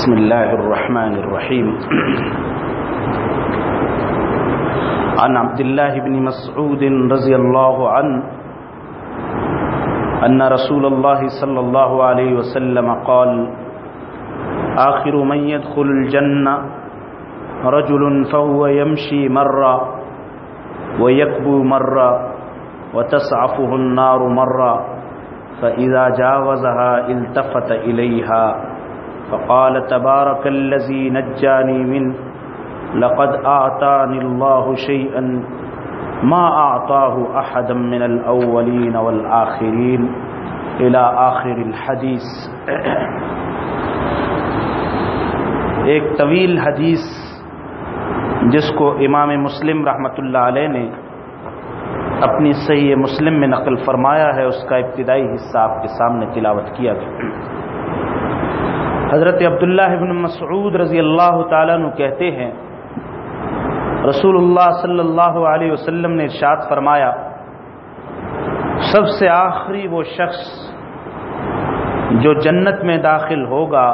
بسم الله الرحمن الرحيم. عن عبد الله بن مسعود رضي الله عنه أن رسول الله صلى الله عليه وسلم قال آخر من يدخل الجنة رجل فهو يمشي مرة ويكبو مرة وتسعفه النار مرة فإذا جاوزها التفت إليها. فقال تبارك الذي نجاني منه لقد أعطاني الله شيئا ما أعطاه أحدا من الأولين والآخرين إلى آخر الحديث. ایک طویل حدیث جس کو امام مسلم رحمۃ اللہ علیہ نے اپنی صحیح مسلم میں نقل فرمایا ہے، اس کا ابتدائی حصہ آپ کے سامنے تلاوت کیا گیا۔ حضرت عبداللہ ابن مسعود رضی اللہ تعالیٰ عنہ کہتے ہیں رسول اللہ صلی اللہ علیہ وسلم نے ارشاد فرمایا، سب سے آخری وہ شخص جو جنت میں داخل ہوگا،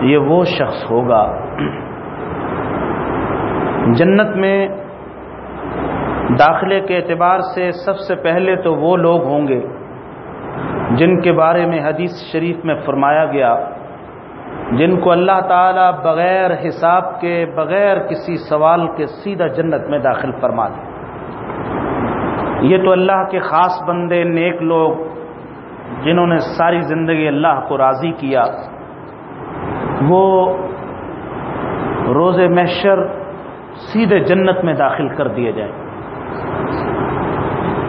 یہ وہ شخص ہوگا۔ جنت میں داخلے کے اعتبار سے سب سے پہلے تو وہ لوگ ہوں گے جن کے بارے میں حدیث شریف میں فرمایا گیا۔ جن کو اللہ تعالی بغیر حساب کے، بغیر کسی سوال کے سیدھا جنت میں داخل فرما دے۔ یہ تو اللہ کے خاص بندے، نیک لوگ، جنہوں نے ساری زندگی اللہ کو راضی کیا۔ وہ روز محشر سیدھے جنت میں داخل کر دیے جائیں۔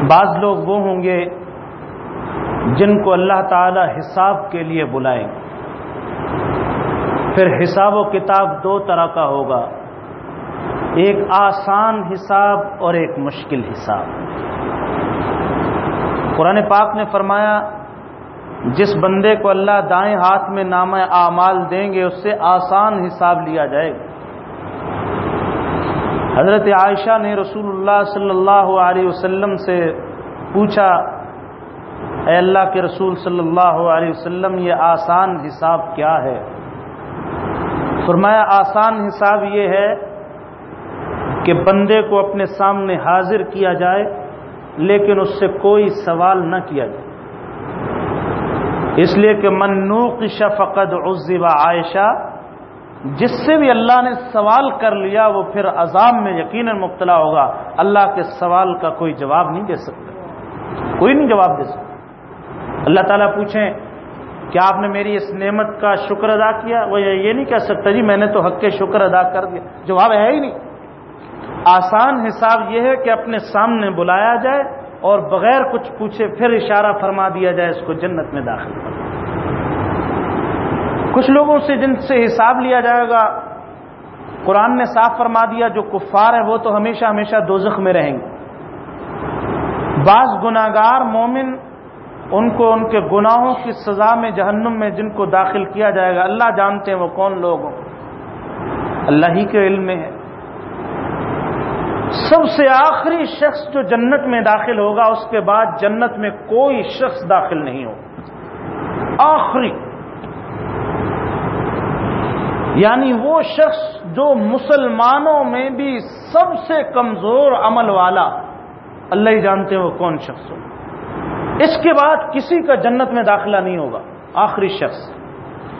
بعض لوگ وہ ہوں گے جن کو اللہ تعالی حساب کے لیے بلائیں۔ گے پھر حساب و کتاب دو طرح کا ہوگا۔ ایک آسان حساب اور ایک مشکل حساب۔ قرآن پاک نے فرمایا، جس بندے کو اللہ دائیں ہاتھ میں نام اعمال دیں گے، اس سے آسان حساب لیا جائے گا۔ حضرت عائشہ نے رسول اللہ صلی اللہ علیہ وسلم سے پوچھا، اے اللہ کے رسول صلی اللہ علیہ وسلم، یہ آسان حساب کیا ہے؟ فرمایا، آسان حساب یہ ہے کہ بندے کو اپنے سامنے حاضر کیا جائے، لیکن اس سے کوئی سوال نہ کیا جائے۔ اس لیے کہ منوق شفقد عزب عائشہ، جس سے بھی اللہ نے سوال کر لیا، وہ پھر عذاب میں یقیناً مبتلا ہوگا۔ اللہ کے سوال کا کوئی جواب نہیں دے سکتا۔ کوئی نہیں جواب دے سکتا۔ اللہ تعالیٰ پوچھیں کیا آپ نے میری اس نعمت کا شکر ادا کیا؟ وہ یہ نہیں کہہ سکتا جی میں نے تو حق کے شکر ادا کر دیا۔ جواب ہے ہی نہیں۔ آسان حساب یہ ہے کہ اپنے سامنے بلایا جائے اور بغیر کچھ پوچھے پھر اشارہ فرما دیا جائے، اس کو جنت میں داخل کر کچھ لوگوں سے جن سے حساب لیا جائے گا، قرآن نے صاف فرما دیا، جو کفار ہے وہ تو ہمیشہ ہمیشہ دوزخ میں رہیں گے۔ بعض گناگار مومن ان کو ان کے گناہوں کی سزا میں جہنم میں جن کو داخل کیا جائے گا، اللہ جانتے ہیں وہ کون لوگ ہوں۔ اللہ ہی کے علم میں ہے۔ سب سے آخری شخص جو جنت میں داخل ہوگا، اس کے بعد جنت میں کوئی شخص داخل نہیں ہوگا آخری۔ یعنی وہ شخص جو مسلمانوں میں بھی سب سے کمزور عمل والا۔ اللہ ہی جانتے ہیں وہ کون شخص ہو۔ اس کے بعد کسی کا جنت میں داخلہ نہیں ہوگا، آخری شخص۔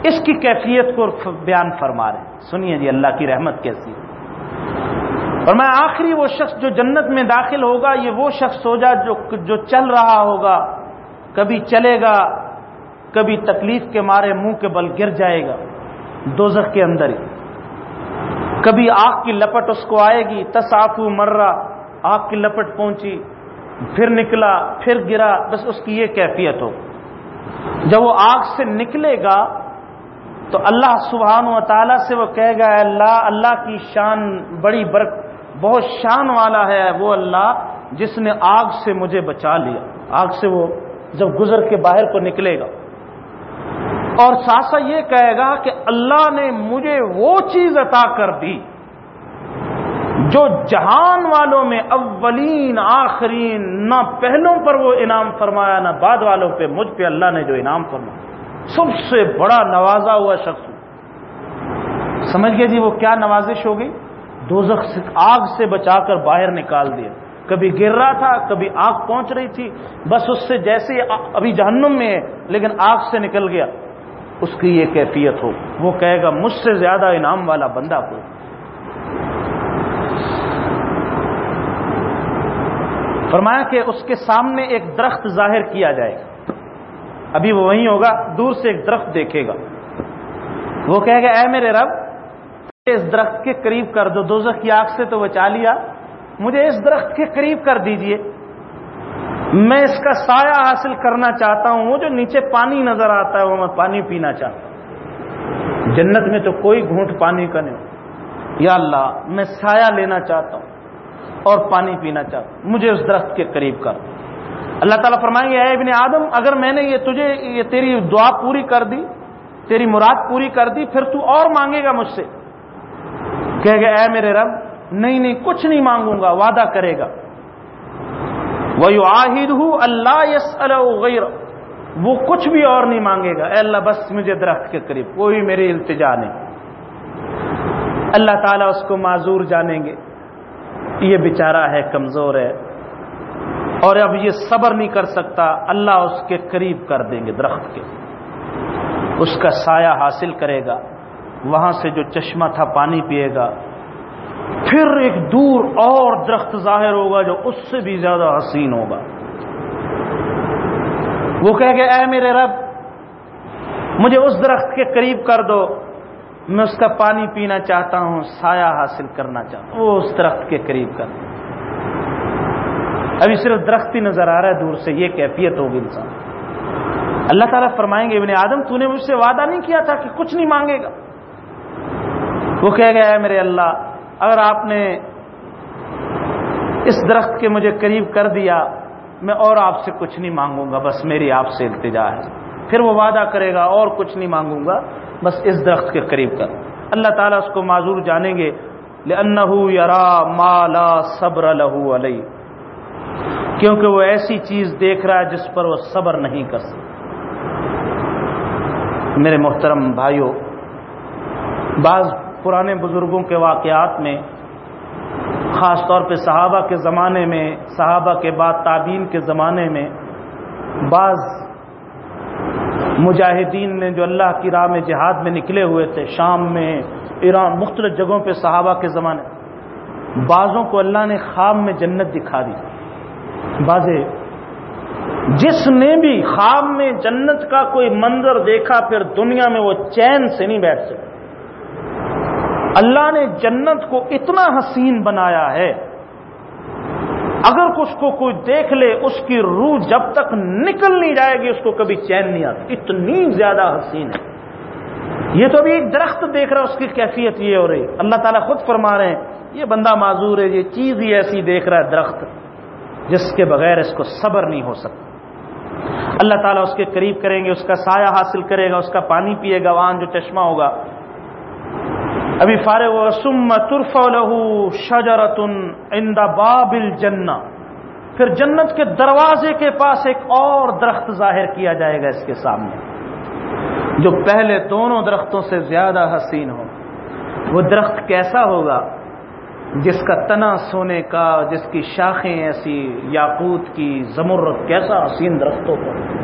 اس کی کیفیت کو بیان فرما رہے سنیے جی اللہ کی رحمت کیسی اور میں آخری وہ شخص جو جنت میں داخل ہوگا، یہ وہ شخص ہو جا جو جو چل رہا ہوگا۔ کبھی چلے گا، کبھی تکلیف کے مارے منہ کے بل گر جائے گا، دوزخ کے اندر ہی۔ کبھی آگ کی لپٹ اس کو آئے گی تصافو مرہ، آگ کی لپٹ پہنچی۔ پھر نکلا، پھر گرا، بس اس کی یہ کیفیت ہو۔ جب وہ آگ سے نکلے گا، تو اللہ سبحانہ و تعالیٰ سے وہ کہے گا اللہ اللہ کی شان بڑی برق بہت شان والا ہے وہ اللہ جس نے آگ سے مجھے بچا لیا۔ آگ سے وہ جب گزر کے باہر کو نکلے گا۔ اور ساسا یہ کہے گا کہ اللہ نے مجھے وہ چیز عطا کر دی۔ جو جہان والوں میں اولین آخرین، نہ پہلوں پر وہ انعام فرمایا، نہ بعد والوں پہ، مجھ پہ اللہ نے جو انعام فرمایا۔ سب سے بڑا نوازا ہوا شخص سمجھ گئے جی وہ کیا نوازش ہو گئی؟ دوزخ سے، آگ سے بچا کر باہر نکال دیا۔ کبھی گر رہا تھا، کبھی آگ پہنچ رہی تھی، بس اس سے جیسے ابھی جہنم میں ہے، لیکن آگ سے نکل گیا۔ اس کی یہ کیفیت ہو۔ وہ کہے گا، مجھ سے زیادہ انعام والا بندہ کو فرمایا کہ اس کے سامنے ایک درخت ظاہر کیا جائے گا۔ ابھی وہ وہیں ہوگا، دور سے ایک درخت دیکھے گا۔ وہ کہے گا، اے میرے رب اس درخت کے قریب کر دو، دوزخ کی آگ سے تو بچا لیا۔ مجھے اس درخت کے قریب کر دیجیے۔ میں اس کا سایہ حاصل کرنا چاہتا ہوں، وہ جو نیچے پانی نظر آتا ہے، وہ میں پانی پینا چاہتا ہوں۔ جنت میں تو کوئی گھونٹ پانی کا نہیں۔ یا اللہ، میں سایہ لینا چاہتا ہوں۔ اور پانی پینا چاہتا ہوں مجھے اس درخت کے قریب کر۔ اللہ تعالیٰ فرمائیں گے، اے ابن آدم، اگر میں نے یہ تجھے، یہ تیری دعا پوری کر دی، تیری مراد پوری کر دی، پھر تو اور مانگے گا مجھ سے۔ کہ گا، اے میرے رب، نہیں نہیں، کچھ نہیں مانگوں گا، وعدہ کرے گا۔ وہ آہد ہوں اللہ یس غیر وہ کچھ بھی اور نہیں مانگے گا۔ اے اللہ، بس مجھے درخت کے قریب، کوئی میری التجا نہیں۔ اللہ تعالیٰ اس کو معذور جانیں گے۔ یہ بیچارہ ہے، کمزور ہے۔ اور اب یہ صبر نہیں کر سکتا، اللہ اس کے قریب کر دیں گے درخت کے۔ اس کا سایہ حاصل کرے گا، وہاں سے جو چشمہ تھا پانی پیے گا۔ پھر ایک دور اور درخت ظاہر ہوگا جو اس سے بھی زیادہ حسین ہوگا۔ وہ کہہ گئے اے میرے رب، مجھے اس درخت کے قریب کر دو۔ میں اس کا پانی پینا چاہتا ہوں، سایہ حاصل کرنا چاہتا ہوں۔ وہ اس درخت کے قریب کر۔ ابھی صرف درخت ہی نظر آ رہا ہے، دور سے یہ کیفیت ہوگی انسان۔ اللہ تعالیٰ فرمائیں گے، ابن آدم، تو نے مجھ سے وعدہ نہیں کیا تھا کہ کچھ نہیں مانگے گا۔ وہ کہہ گیا ہے میرے اللہ، اگر آپ نے اس درخت کے مجھے قریب کر دیا، میں اور آپ سے کچھ نہیں مانگوں گا، بس میری آپ سے التجا ہے۔ پھر وہ وعدہ کرے گا، اور کچھ نہیں مانگوں گا۔ بس اس درخت کے قریب کر اللہ تعالیٰ اس کو معذور جانیں گے۔ یرا مالا صبر لہو علیہ کیونکہ وہ ایسی چیز دیکھ رہا ہے جس پر وہ صبر نہیں کر سکتا۔ میرے محترم بھائیوں بعض پرانے بزرگوں کے واقعات میں، خاص طور پہ صحابہ کے زمانے میں، صحابہ کے بعد تعبین کے زمانے میں، بعض مجاہدین نے جو اللہ کی راہ میں جہاد میں نکلے ہوئے تھے، شام میں ایران، مختلف جگہوں پہ صحابہ کے زمانے، بعضوں کو اللہ نے خواب میں جنت دکھا دی۔ بازے جس نے بھی خواب میں جنت کا کوئی منظر دیکھا، پھر دنیا میں وہ چین سے نہیں بیٹھ سکتا اللہ نے جنت کو اتنا حسین بنایا ہے۔ اگر اس کو کوئی دیکھ لے، اس کی روح جب تک نکل نہیں جائے گی، اس کو کبھی چین نہیں آتی۔ اتنی زیادہ حسین ہے۔ یہ تو ابھی ایک درخت دیکھ رہا ہے، اس کی کیفیت یہ ہو رہی اللہ تعالیٰ خود فرما رہے ہیں، یہ بندہ معذور ہے، یہ چیز ہی ایسی دیکھ رہا ہے، درخت، جس کے بغیر اس کو صبر نہیں ہو سکتا۔ اللہ تعالیٰ اس کے قریب کریں گے، اس کا سایہ حاصل کرے گا، اس کا پانی پیے گا، وہاں جو چشمہ ہوگا ابھی فارغ و سم ترف لہو شجرتن اندا بابل جنا پھر جنت کے دروازے کے پاس ایک اور درخت ظاہر کیا جائے گا اس کے سامنے۔ جو پہلے دونوں درختوں سے زیادہ حسین ہو۔ وہ درخت کیسا ہوگا؟ جس کا تنا سونے کا، جس کی شاخیں ایسی، یاقوت کی زمرت کیسا حسین درختوں پر۔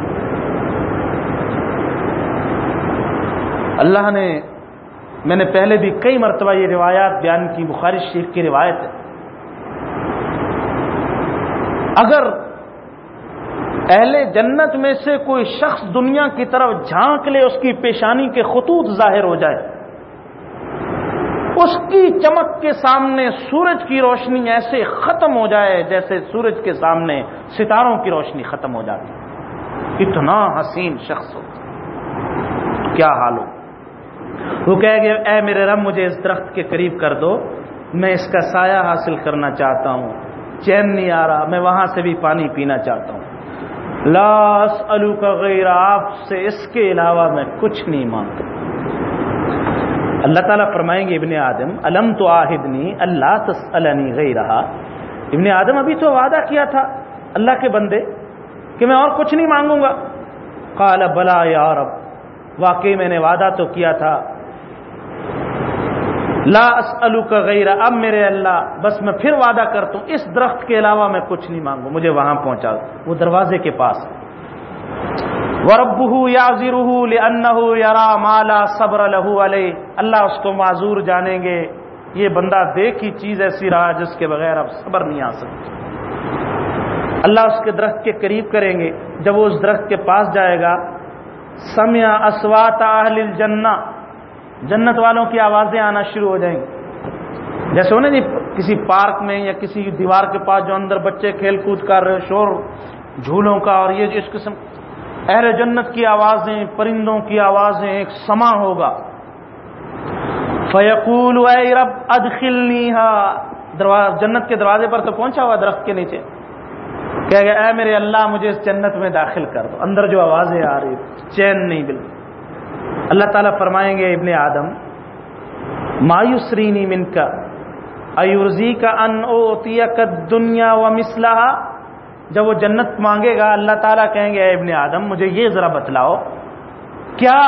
اللہ نے میں نے پہلے بھی کئی مرتبہ یہ روایات بیان کی، بخاری شریف کی روایت ہے۔ اگر اہل جنت میں سے کوئی شخص دنیا کی طرف جھانک لے، اس کی پیشانی کے خطوط ظاہر ہو جائے، اس کی چمک کے سامنے سورج کی روشنی ایسے ختم ہو جائے جیسے سورج کے سامنے ستاروں کی روشنی ختم ہو جاتی۔ اتنا حسین شخص ہو کیا حال ہو؟ وہ کہہ گیا اے میرے رب، مجھے اس درخت کے قریب کر دو، میں اس کا سایہ حاصل کرنا چاہتا ہوں۔ چین نہیں آ رہا، میں وہاں سے بھی پانی پینا چاہتا ہوں۔ لاس الو کا غیر، آپ سے اس کے علاوہ میں کچھ نہیں مانگتا۔ اللہ تعالیٰ فرمائیں گے، ابن آدم علم تو آہدنی اللہ تسألنی غیر رہا ابن آدم ابھی تو وعدہ کیا تھا اللہ کے بندے کہ میں اور کچھ نہیں مانگوں گا۔ قال بلا یا رب، واقعی میں نے وعدہ تو کیا تھا۔ لا اسلو کا غیر اب میرے اللہ، بس میں پھر وعدہ کرتا ہوں، اس درخت کے علاوہ میں کچھ نہیں مانگوں، مجھے وہاں پہنچا وہ دروازے کے پاس۔ وربہ یا یرا مالا صبر لہو علیہ، اللہ اس کو معذور جانیں گے۔ یہ بندہ دیکھ ہی چیز ایسی رہا جس کے بغیر اب صبر نہیں آ سکتی اللہ اس کے درخت کے قریب کریں گے، جب وہ اس درخت کے پاس جائے گا سمیا اسوات اہل الجنہ جنت والوں کی آوازیں آنا شروع ہو جائیں۔ گی جیسے ہونا جی کسی پارک میں یا کسی دیوار کے پاس جو اندر بچے کھیل کود کر رہے شور، جھولوں کا اور یہ جو اس قسم، اہل جنت کی آوازیں، پرندوں کی آوازیں، ایک سما ہوگا۔ فیقول، اے رب، ادخلنی جنت کے دروازے پر تو پہنچا ہوا درخت کے نیچے۔ کہ اے میرے اللہ، مجھے اس جنت میں داخل کر دو۔ اندر جو آوازیں آ رہی، چین نہیں بالکل اللہ تعالیٰ فرمائیں گے، ابن آدم مایوسرینی من کا ایورزی کا ان کا دنیا و مسلح جب وہ جنت مانگے گا، اللہ تعالیٰ کہیں گے، اے ابن آدم، مجھے یہ ذرا بتلاؤ، کیا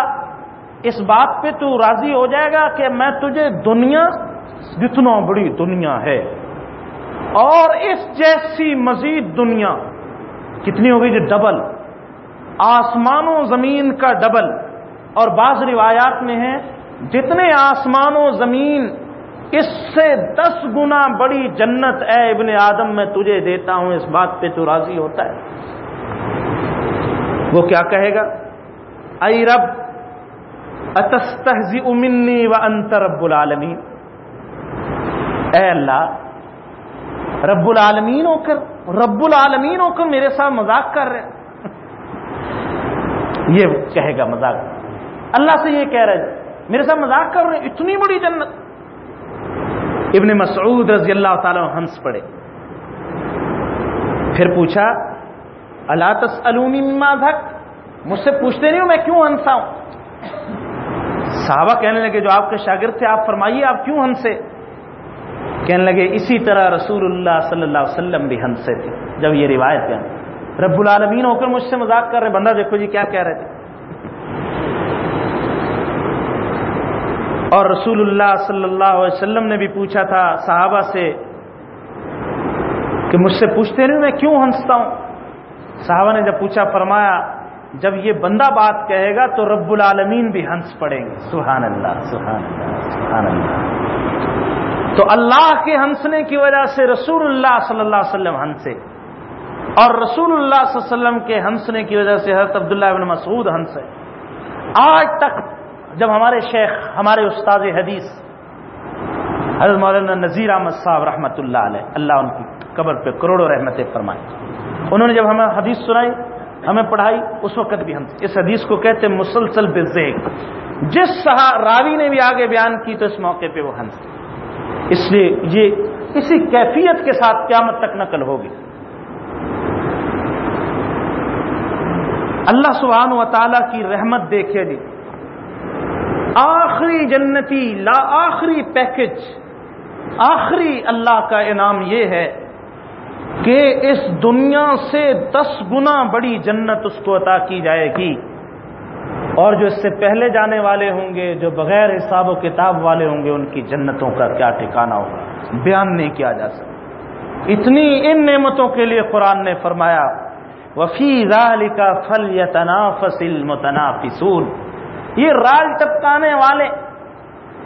اس بات پہ تو راضی ہو جائے گا کہ میں تجھے دنیا، جتنا بڑی دنیا ہے، اور اس جیسی مزید دنیا، کتنی ہوگی جو ڈبل۔ آسمان و زمین کا ڈبل۔ اور بعض روایات میں ہے جتنے آسمان و زمین، اس سے دس گنا بڑی جنت اے ابن آدم میں تجھے دیتا ہوں، اس بات پہ تو راضی ہوتا ہے۔ وہ کیا کہے گا؟ ائی رب اتستحزی امنی و انت رب العالمین۔ اے اللہ، رب العالمین ہو کر، رب العالمین ہو کر میرے ساتھ مذاق کر رہے۔ یہ کہے گا مذاق۔ اللہ سے یہ کہہ رہے میرے ساتھ مذاق کر رہے ہیں، اتنی بڑی جنت۔ ابن مسعود رضی اللہ تعالی ہنس پڑے۔ پھر پوچھا اللہ تس دھک مجھ سے پوچھتے نہیں ہوں میں کیوں ہنسا ہوں؟ صحابہ کہنے لگے، جو آپ کے شاگرد تھے، آپ فرمائیے، آپ کیوں ہنسے؟ کہنے لگے، اسی طرح رسول اللہ صلی اللہ علیہ وسلم بھی ہنسے تھے۔ جب یہ روایت ہے۔ رب العالمین ہو کر مجھ سے مذاق کر رہے بندہ دیکھو جی کیا کہہ رہے تھے۔ اور رسول اللہ صلی اللہ علیہ وسلم نے بھی پوچھا تھا صحابہ سے کہ مجھ سے پوچھتے نہیں میں کیوں ہنستا ہوں؟ صحابہ نے جب پوچھا، فرمایا، جب یہ بندہ بات کہے گا تو رب العالمین بھی ہنس پڑیں گے۔ سبحان اللہ سبحان اللہ سبحان اللہ تو اللہ کے ہنسنے کی وجہ سے رسول اللہ صلی اللہ علیہ وسلم ہنسے۔ اور رسول اللہ صلی اللہ علیہ وسلم کے ہنسنے کی وجہ سے حضرت عبداللہ ابن مسعود ہنسے۔ آج تک جب ہمارے شیخ، ہمارے استاد حدیث، حضرت مولانا نذیر احمد صاحب رحمۃ اللہ علیہ، اللہ ان کی قبر پہ کروڑوں رحمت فرمائے۔ انہوں نے جب ہمیں حدیث سنائی، ہمیں پڑھائی، اس وقت بھی ہم اس حدیث کو کہتے مسلسل بزیک جس راوی نے بھی آگے بیان کی تو اس موقع پہ وہ ہنس۔ اس لیے یہ اسی کیفیت کے ساتھ قیامت تک نقل ہوگی۔ اللہ سبحانہ و تعالیٰ کی رحمت دیکھے جی آخری جنتی، لا آخری پیکج آخری اللہ کا انعام یہ ہے کہ اس دنیا سے دس گنا بڑی جنت اس کو عطا کی جائے گی۔ اور جو اس سے پہلے جانے والے ہوں گے، جو بغیر حساب و کتاب والے ہوں گے، ان کی جنتوں کا کیا ٹھکانا ہوگا؟ بیان نہیں کیا جا سکتا۔ اتنی ان نعمتوں کے لیے قرآن نے فرمایا وفی ذالک کا فل یا تنافس یہ راج ٹپکانے والے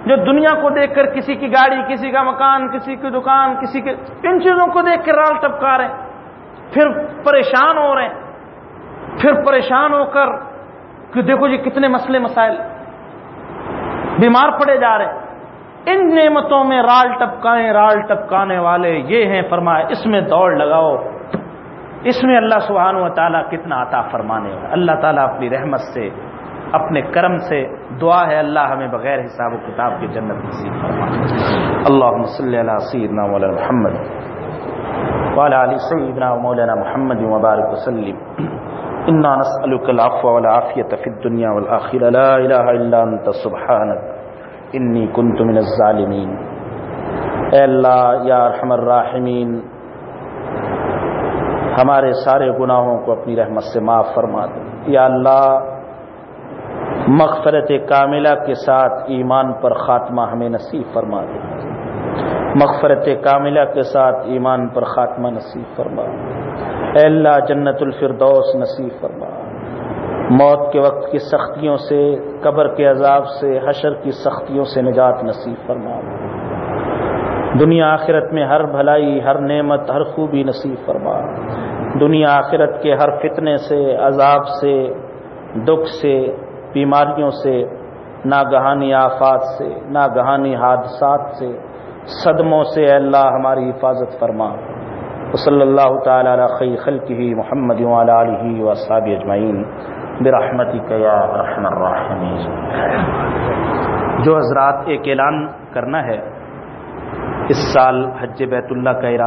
جو دنیا کو دیکھ کر کسی کی گاڑی، کسی کا مکان، کسی کی دکان، کسی کے ان چیزوں کو دیکھ کر رال ٹپکا رہے ہیں۔ پھر پریشان ہو رہے ہیں۔ پھر پریشان ہو کر کہ دیکھو جی کتنے مسئلے مسائل بیمار پڑے جا رہے ہیں۔ ان نعمتوں میں رال ٹپکائیں رال ٹپکانے والے یہ ہیں فرمائے اس میں دوڑ لگاؤ۔ اس میں اللہ سبحانہ و تعالیٰ کتنا عطا فرمانے والا اللہ تعالیٰ اپنی رحمت سے اپنے کرم سے دعا ہے اللہ ہمیں بغیر حساب و کتاب کی جنت نصیب فرما۔ اللہ صلی علی سیدنا مولانا محمد وعلى علی سیدنا مولانا محمد مبارک وسلم۔ انا نسألك العفو والعافیة في الدنيا والآخرة لا الہ الا انت سبحانك انی کنت من الظالمین۔ اے اللہ، یا ارحم الراحمین، ہمارے سارے گناہوں کو اپنی رحمت سے معاف فرما دے۔ یا اللہ مغفرت کاملہ کے ساتھ ایمان پر خاتمہ ہمیں نصیب فرما دے۔ مغفرت کاملہ کے ساتھ ایمان پر خاتمہ نصیب فرما۔ اے اللہ جنت الفردوس نصیب فرما۔ موت کے وقت کی سختیوں سے، قبر کے عذاب سے، حشر کی سختیوں سے نجات نصیب فرما۔ دنیا آخرت میں ہر بھلائی، ہر نعمت، ہر خوبی نصیب فرما۔ دنیا آخرت کے ہر فتنے سے، عذاب سے، دکھ سے بیماریوں سے، ناگہانی آفات سے، ناگہانی حادثات سے، صدموں سے اے اللہ ہماری حفاظت فرما۔ صلی اللہ تعالی علی خی خلق ہی محمد علیہ و اجمعین۔ برحمتی یا رحم الرحمین جو حضرات ایک اعلان کرنا ہے، اس سال حج بیت اللہ کا ارادہ